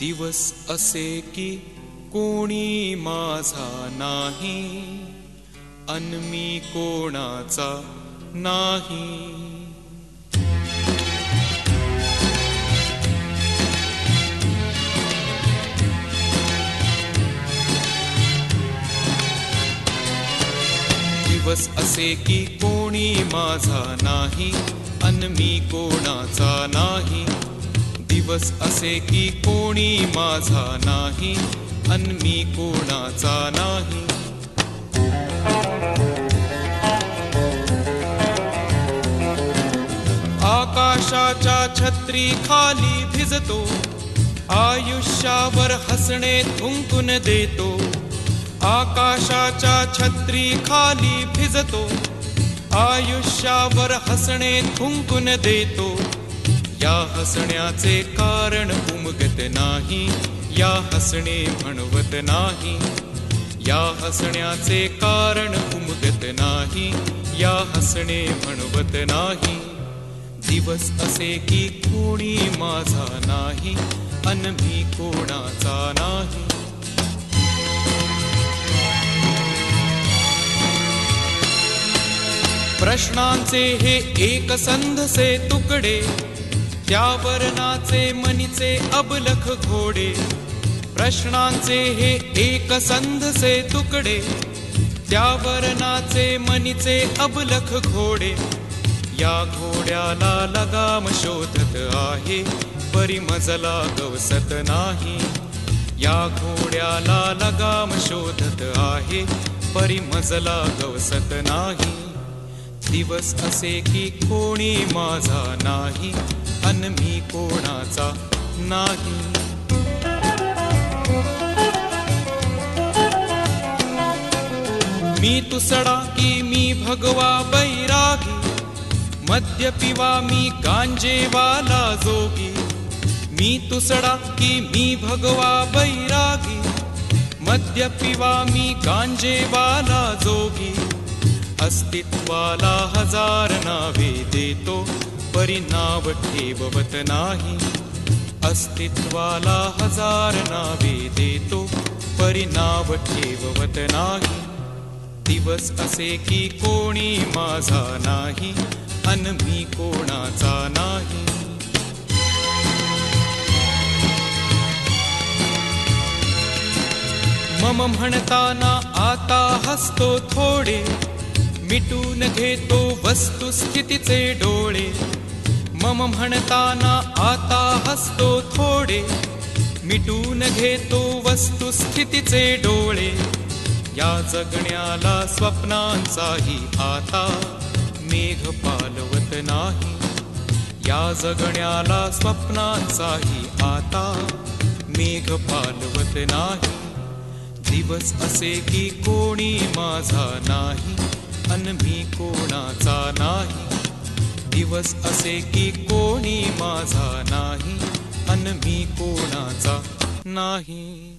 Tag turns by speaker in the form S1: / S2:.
S1: दिवस असे की कोणी माझा नाही अन मी कोणाचा नाही. दिवस असे की कोणी माझा नाही अन मी कोणाचा नाही. दिवस असे की कोणी माझा नाही अन मी कोणाचा नाही. आकाशाच्या छत्री खाली भिजतो आयुष्यावर हसणे थुंकून देतो. आकाशाच्या छत्री खाली भिजतो आयुष्यावर हसणे थुंकून देतो. या हसण्याचे कारण उमगत नाही. या हसणे म्हणवत नाही. या हसण्याचे कारण उमगत नाही. या हसणे म्हणवत नाही. दिवस असे की कोणी माझा नाही अन मी कोणाचा नाही. प्रश्नांचे हे एक संधसे तुकडे. त्या वर्णाचे मनीचे अबलख घोडे प्रश्नांचे हे एक संधसे तुकडे त्या वर्णाचे मनीचे अबलख घोडे या घोड्याला लगाम शोधत आहे परी मजला गवसत नाही. या घोड्याला लगाम शोधत आहे परी मजला गवसत नाही. दिवस असे की कोणी माझा नाही अन मी कोणाचा नाही. मी तुसडा की मी भगवा बैरागी मद्य पिवा मी गांजेवाला जोगी. मी तुसडा की मी भगवा बैरागी मद्य पिवा मी गांजेवाला जोगी. अस्तित्वाला हजार नावे देतो परिणाव ठेवत नाही. अस्तित्वाला हजार नावे देतो परिणाव ठेवत नाही. दिवस असे की कोणी माझा नाही अन मी कोणाचा नाही. मम म्हणताना आता हसतो थोडे मिटून घेतो वस्तुस्थितीचे डोळे. मम म्हणताना आता हसतो थोडे. मिटून घेतो वस्तुस्थितीचे डोळे. या जगण्याला स्वप्नांचाही आता मेघ पालवत नाही. या जगण्याला स्वप्नांचाही आता मेघ पालवत नाही. दिवस असे की कोणी माझा नाही. अन मी कोणाचा नाही. दिवस असे की कोणी माझा नाही. अन मी कोणाचा नाही.